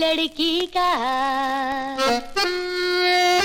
लड़की का।